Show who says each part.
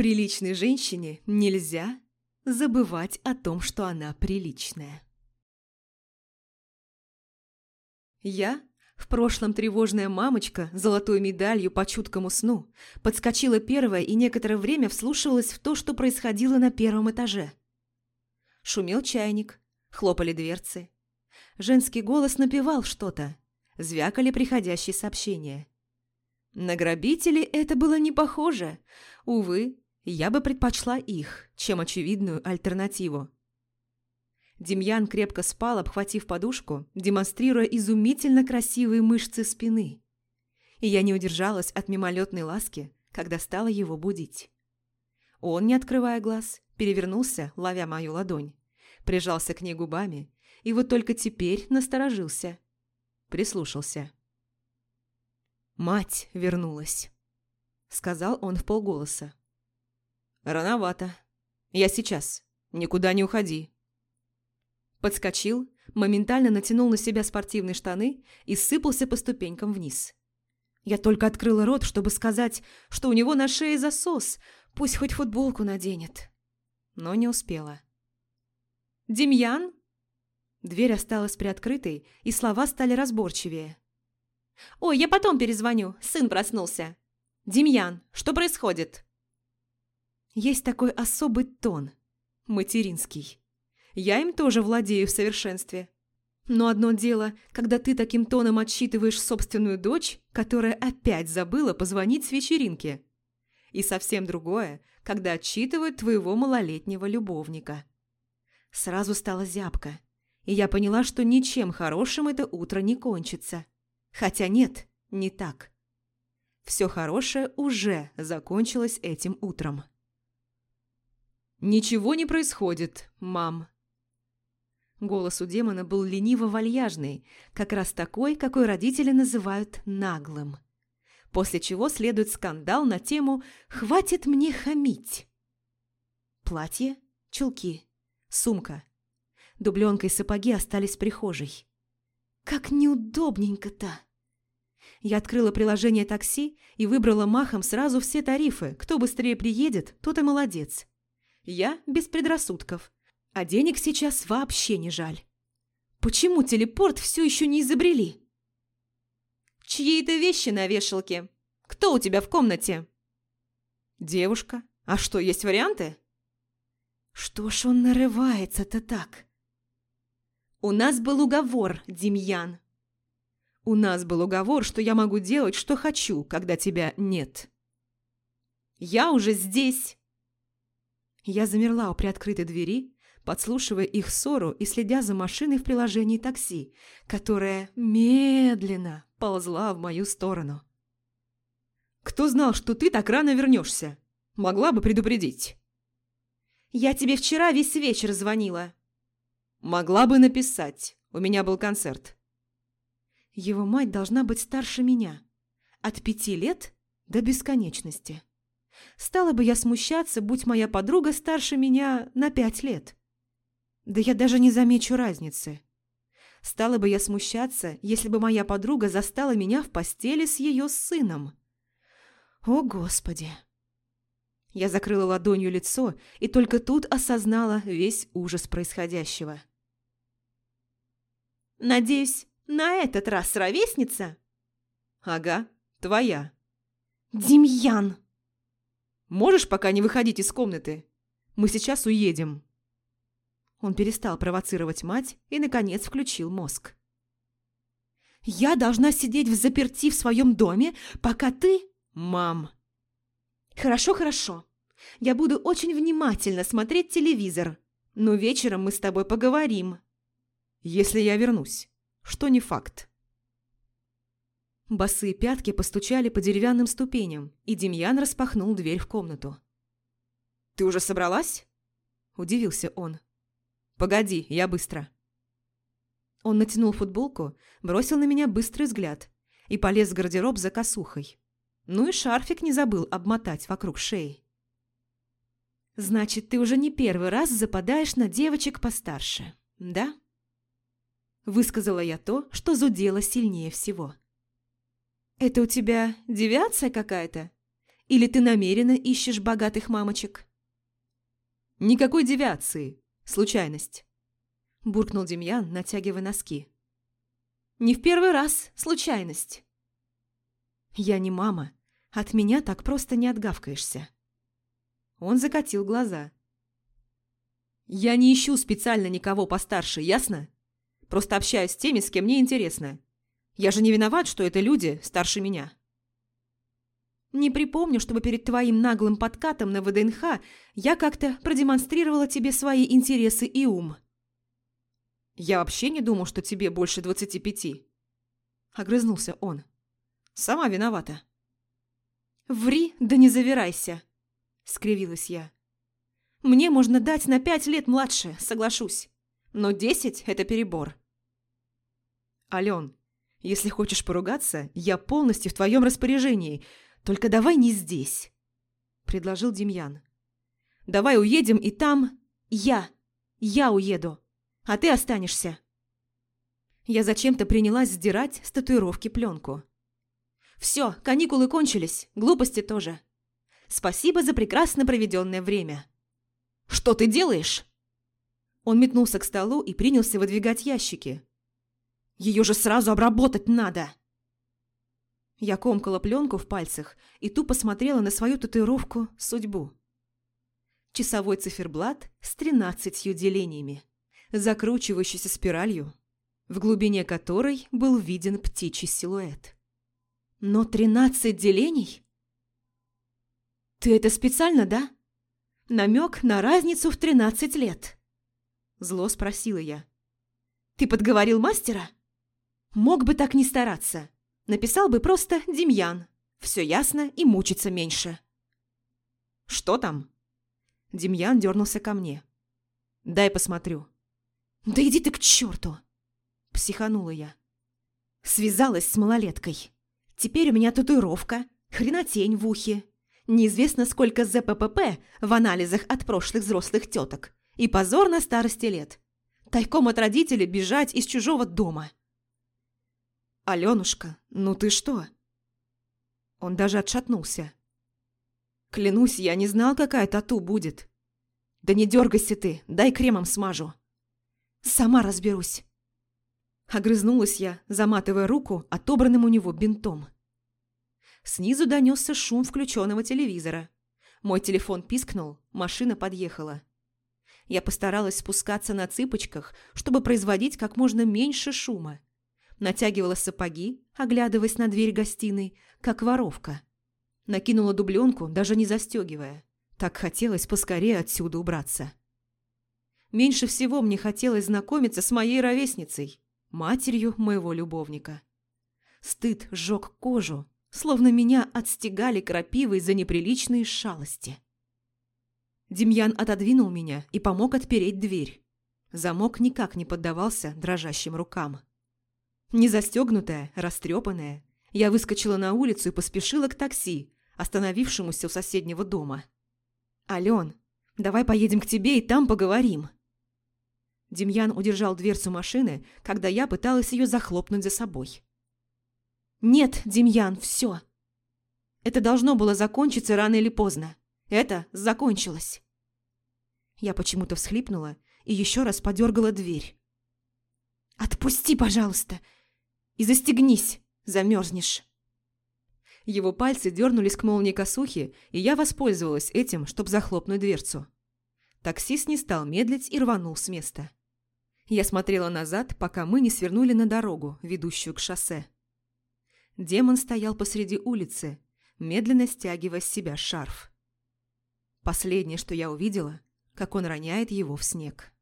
Speaker 1: Приличной женщине нельзя забывать о том, что она приличная. Я, в прошлом тревожная мамочка золотой медалью по чуткому сну, подскочила первая и некоторое время вслушивалась в то, что происходило на первом этаже. Шумел чайник, хлопали дверцы. Женский голос напевал что-то, звякали приходящие сообщения. На грабителей это было не похоже. Увы, я бы предпочла их, чем очевидную альтернативу. Демьян крепко спал, обхватив подушку, демонстрируя изумительно красивые мышцы спины. И я не удержалась от мимолетной ласки, когда стала его будить. Он, не открывая глаз, перевернулся, ловя мою ладонь, прижался к ней губами, и вот только теперь насторожился. Прислушался. «Мать вернулась», — сказал он в полголоса. «Рановато. Я сейчас. Никуда не уходи». Подскочил, моментально натянул на себя спортивные штаны и сыпался по ступенькам вниз. Я только открыла рот, чтобы сказать, что у него на шее засос, пусть хоть футболку наденет. Но не успела. «Демьян?» Дверь осталась приоткрытой, и слова стали разборчивее. «Ой, я потом перезвоню, сын проснулся. Демьян, что происходит?» Есть такой особый тон, материнский. Я им тоже владею в совершенстве. Но одно дело, когда ты таким тоном отчитываешь собственную дочь, которая опять забыла позвонить с вечеринки. И совсем другое, когда отчитывают твоего малолетнего любовника. Сразу стало зябко, и я поняла, что ничем хорошим это утро не кончится. Хотя нет, не так. Все хорошее уже закончилось этим утром. «Ничего не происходит, мам». Голос у демона был лениво-вальяжный, как раз такой, какой родители называют наглым. После чего следует скандал на тему «Хватит мне хамить». Платье, чулки, сумка. Дубленка и сапоги остались в прихожей. Как неудобненько-то! Я открыла приложение такси и выбрала махом сразу все тарифы. Кто быстрее приедет, тот и молодец. Я без предрассудков. А денег сейчас вообще не жаль. Почему телепорт все еще не изобрели? Чьи это вещи на вешалке? Кто у тебя в комнате? Девушка. А что, есть варианты? Что ж он нарывается-то так? У нас был уговор, Демьян. У нас был уговор, что я могу делать, что хочу, когда тебя нет. Я уже здесь. Я замерла у приоткрытой двери, подслушивая их ссору и следя за машиной в приложении такси, которая медленно ползла в мою сторону. «Кто знал, что ты так рано вернешься? Могла бы предупредить». «Я тебе вчера весь вечер звонила». «Могла бы написать. У меня был концерт». Его мать должна быть старше меня. От пяти лет до бесконечности. Стала бы я смущаться, будь моя подруга старше меня на пять лет. Да я даже не замечу разницы. Стала бы я смущаться, если бы моя подруга застала меня в постели с ее сыном. О, Господи! Я закрыла ладонью лицо и только тут осознала весь ужас происходящего. «Надеюсь, на этот раз ровесница?» «Ага, твоя». «Демьян!» Можешь пока не выходить из комнаты? Мы сейчас уедем». Он перестал провоцировать мать и, наконец, включил мозг. «Я должна сидеть в заперти в своем доме, пока ты...» «Мам!» «Хорошо, хорошо. Я буду очень внимательно смотреть телевизор, но вечером мы с тобой поговорим». «Если я вернусь, что не факт». Босые пятки постучали по деревянным ступеням, и Демьян распахнул дверь в комнату. «Ты уже собралась?» – удивился он. «Погоди, я быстро». Он натянул футболку, бросил на меня быстрый взгляд и полез в гардероб за косухой. Ну и шарфик не забыл обмотать вокруг шеи. «Значит, ты уже не первый раз западаешь на девочек постарше, да?» Высказала я то, что зудело сильнее всего. «Это у тебя девиация какая-то? Или ты намеренно ищешь богатых мамочек?» «Никакой девиации. Случайность», – буркнул Демьян, натягивая носки. «Не в первый раз случайность». «Я не мама. От меня так просто не отгавкаешься». Он закатил глаза. «Я не ищу специально никого постарше, ясно? Просто общаюсь с теми, с кем мне интересно. Я же не виноват, что это люди старше меня». «Не припомню, чтобы перед твоим наглым подкатом на ВДНХ я как-то продемонстрировала тебе свои интересы и ум». «Я вообще не думал, что тебе больше двадцати пяти», — огрызнулся он. «Сама виновата». «Ври, да не завирайся», — скривилась я. «Мне можно дать на пять лет младше, соглашусь. Но десять – это перебор».
Speaker 2: «Ален, если хочешь поругаться, я полностью в твоем распоряжении, только давай не здесь», – предложил Демьян.
Speaker 1: «Давай уедем, и там я, я уеду, а ты останешься». Я зачем-то принялась сдирать с татуировки пленку. Все, каникулы кончились, глупости тоже. Спасибо за прекрасно проведенное время. Что ты делаешь? Он метнулся к столу и принялся выдвигать ящики. Ее же сразу обработать надо. Я комкала пленку в пальцах и тупо смотрела на свою татуировку «Судьбу». Часовой циферблат с тринадцатью делениями, закручивающийся спиралью, в глубине которой был виден птичий силуэт. Но тринадцать делений? Ты это специально, да? Намек на разницу в тринадцать лет. Зло спросила я. Ты подговорил мастера? Мог бы так не стараться. Написал бы просто «Демьян». Все ясно и мучиться меньше. Что там? Демьян дернулся ко мне. Дай посмотрю. Да иди ты к черту! Психанула я. Связалась с малолеткой. Теперь у меня татуировка, хренотень в ухе. Неизвестно, сколько ЗППП в анализах от прошлых взрослых теток. И позор на старости лет. Тайком от родителей бежать из чужого дома. «Аленушка, ну ты что?» Он даже отшатнулся. «Клянусь, я не знал, какая тату будет. Да не дергайся ты, дай кремом смажу. Сама разберусь». Огрызнулась я, заматывая руку отобранным у него бинтом. Снизу донесся шум включенного телевизора. Мой телефон пискнул, машина подъехала. Я постаралась спускаться на цыпочках, чтобы производить как можно меньше шума. Натягивала сапоги, оглядываясь на дверь гостиной, как воровка. Накинула дубленку, даже не застегивая. Так хотелось поскорее отсюда убраться. Меньше всего мне хотелось знакомиться с моей ровесницей матерью моего любовника. Стыд сжег кожу, словно меня отстегали крапивой за неприличные шалости. Демьян отодвинул меня и помог отпереть дверь. Замок никак не поддавался дрожащим рукам. Незастегнутая, растрепанная, я выскочила на улицу и поспешила к такси, остановившемуся у соседнего дома. «Ален, давай поедем к тебе и там поговорим», Демьян удержал дверцу машины, когда я пыталась ее захлопнуть за собой. «Нет, Демьян, все. Это должно было закончиться рано или поздно. Это закончилось». Я почему-то всхлипнула и еще раз подергала дверь. «Отпусти, пожалуйста, и застегнись, замерзнешь». Его пальцы дернулись к молнии косухи, и я воспользовалась этим, чтобы захлопнуть дверцу. Таксист не стал медлить и рванул с места. Я смотрела назад, пока мы не свернули на дорогу, ведущую к шоссе. Демон стоял посреди улицы, медленно стягивая с себя шарф. Последнее, что я увидела, как он роняет его в снег.